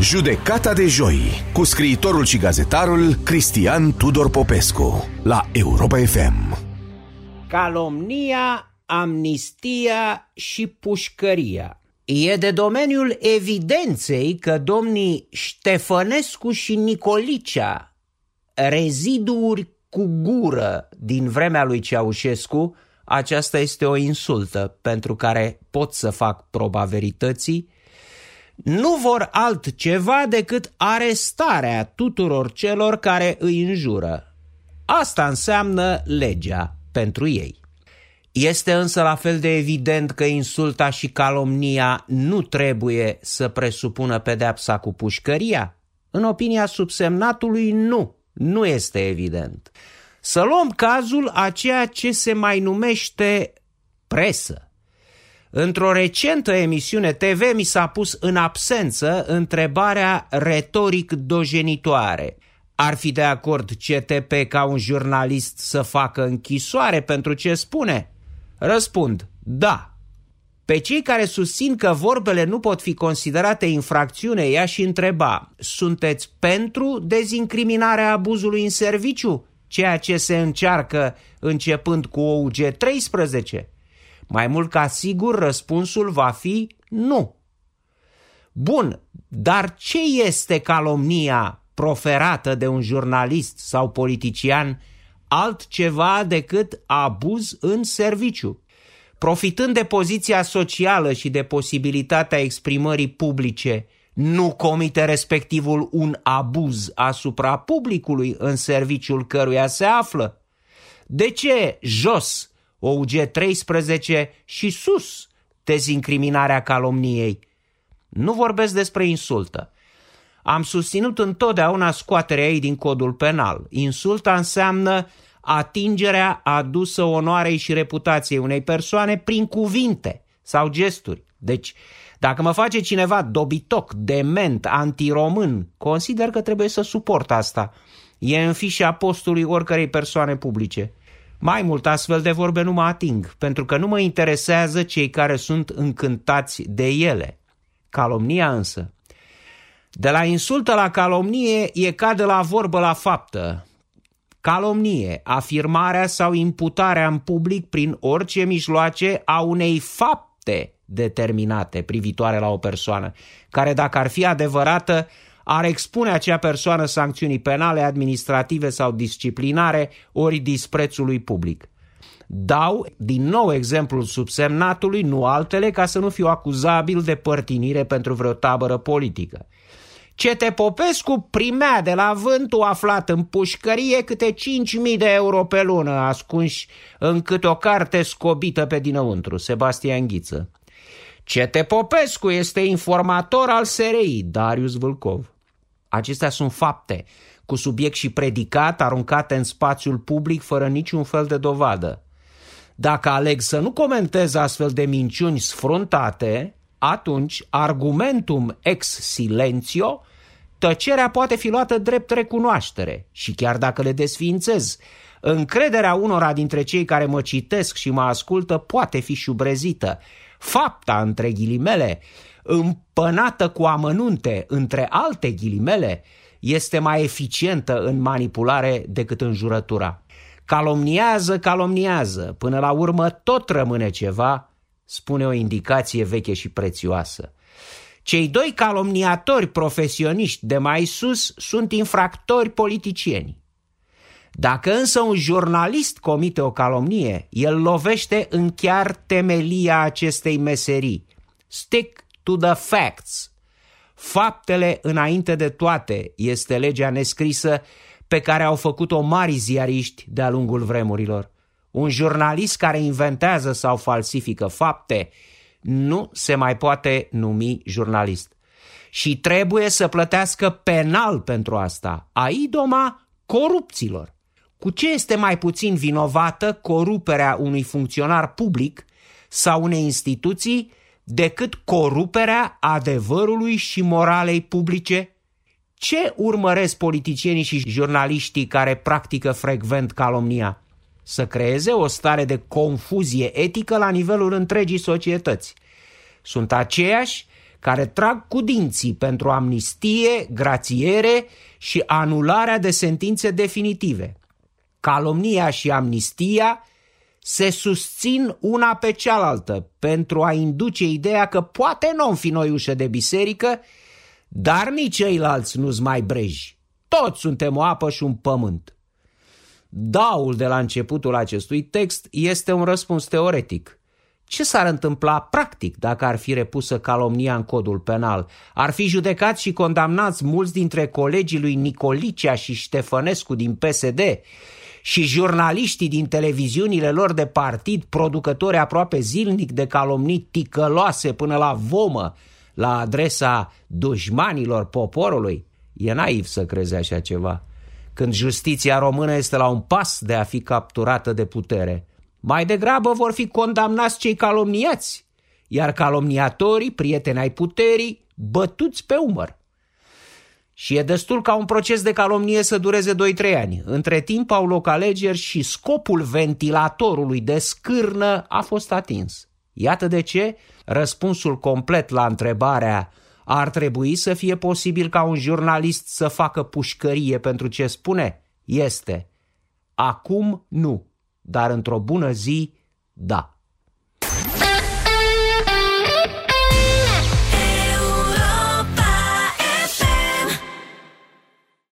Judecata de joi cu scriitorul și gazetarul Cristian Tudor Popescu la Europa FM. Calomnia, amnistia și pușcăria. E de domeniul evidenței că domnii Ștefănescu și Nicolicea, reziduuri cu gură din vremea lui Ceaușescu, aceasta este o insultă pentru care pot să fac proba verității, nu vor altceva decât arestarea tuturor celor care îi înjură. Asta înseamnă legea pentru ei. Este însă la fel de evident că insulta și calomnia nu trebuie să presupună pedepsa cu pușcăria? În opinia subsemnatului, nu, nu este evident. Să luăm cazul a ceea ce se mai numește presă. Într-o recentă emisiune TV mi s-a pus în absență întrebarea retoric dojenitoare. Ar fi de acord CTP ca un jurnalist să facă închisoare pentru ce spune? Răspund, da. Pe cei care susțin că vorbele nu pot fi considerate infracțiune, ea și întreba, sunteți pentru dezincriminarea abuzului în serviciu, ceea ce se încearcă începând cu OUG 13? Mai mult ca sigur răspunsul va fi nu. Bun, dar ce este calomnia proferată de un jurnalist sau politician altceva decât abuz în serviciu? Profitând de poziția socială și de posibilitatea exprimării publice, nu comite respectivul un abuz asupra publicului în serviciul căruia se află? De ce jos OUG 13 și sus dezincriminarea calomniei. Nu vorbesc despre insultă. Am susținut întotdeauna scoaterea ei din codul penal. Insulta înseamnă atingerea adusă onoarei și reputației unei persoane prin cuvinte sau gesturi. Deci, dacă mă face cineva dobitoc, dement, antiromân, consider că trebuie să suport asta. E în fișa postului oricărei persoane publice. Mai mult astfel de vorbe nu mă ating, pentru că nu mă interesează cei care sunt încântați de ele. Calomnia însă. De la insultă la calomnie e ca de la vorbă la faptă. Calomnie, afirmarea sau imputarea în public prin orice mijloace a unei fapte determinate privitoare la o persoană, care dacă ar fi adevărată, ar expune acea persoană sancțiunii penale, administrative sau disciplinare, ori disprețului public. Dau din nou exemplul subsemnatului, nu altele, ca să nu fiu acuzabil de părtinire pentru vreo tabără politică. Cete Popescu primea de la vântul aflat în pușcărie câte 5.000 de euro pe lună, ascunși în câte o carte scobită pe dinăuntru, Sebastian Ghiță. Cete Popescu este informator al SRI, Darius Vâlcov. Acestea sunt fapte, cu subiect și predicat aruncate în spațiul public fără niciun fel de dovadă. Dacă aleg să nu comentez astfel de minciuni sfruntate, atunci argumentum ex silentio, tăcerea poate fi luată drept recunoaștere și chiar dacă le desfințez, încrederea unora dintre cei care mă citesc și mă ascultă poate fi șubrezită. Fapta, între ghilimele, împănată cu amănunte între alte ghilimele, este mai eficientă în manipulare decât în jurătura. Calomniază, calomniază, până la urmă tot rămâne ceva, spune o indicație veche și prețioasă. Cei doi calomniatori profesioniști de mai sus sunt infractori politicieni. Dacă însă un jurnalist comite o calomnie, el lovește în chiar temelia acestei meserii. Stick to the facts. Faptele înainte de toate este legea nescrisă pe care au făcut-o mari ziariști de-a lungul vremurilor. Un jurnalist care inventează sau falsifică fapte nu se mai poate numi jurnalist. Și trebuie să plătească penal pentru asta, a idoma corupților. Cu ce este mai puțin vinovată coruperea unui funcționar public sau unei instituții decât coruperea adevărului și moralei publice? Ce urmăresc politicienii și jurnaliștii care practică frecvent calomnia? Să creeze o stare de confuzie etică la nivelul întregii societăți. Sunt aceiași care trag cu dinții pentru amnistie, grațiere și anularea de sentințe definitive. Calomnia și amnistia se susțin una pe cealaltă pentru a induce ideea că poate nu fi noi ușă de biserică, dar nici ceilalți nu-s mai breji. Toți suntem o apă și un pământ. Daul de la începutul acestui text este un răspuns teoretic. Ce s-ar întâmpla practic dacă ar fi repusă calomnia în codul penal? Ar fi judecați și condamnați mulți dintre colegii lui Nicolicea și Ștefănescu din PSD și jurnaliștii din televiziunile lor de partid, producători aproape zilnic de calomnii ticăloase până la vomă la adresa dușmanilor poporului? E naiv să crezi așa ceva. Când justiția română este la un pas de a fi capturată de putere, mai degrabă vor fi condamnați cei calomniați, iar calomniatorii, prieteni ai puterii, bătuți pe umăr. Și e destul ca un proces de calomnie să dureze 2-3 ani. Între timp au loc alegeri și scopul ventilatorului de scârnă a fost atins. Iată de ce răspunsul complet la întrebarea ar trebui să fie posibil ca un jurnalist să facă pușcărie pentru ce spune? Este. Acum nu, dar într-o bună zi, da.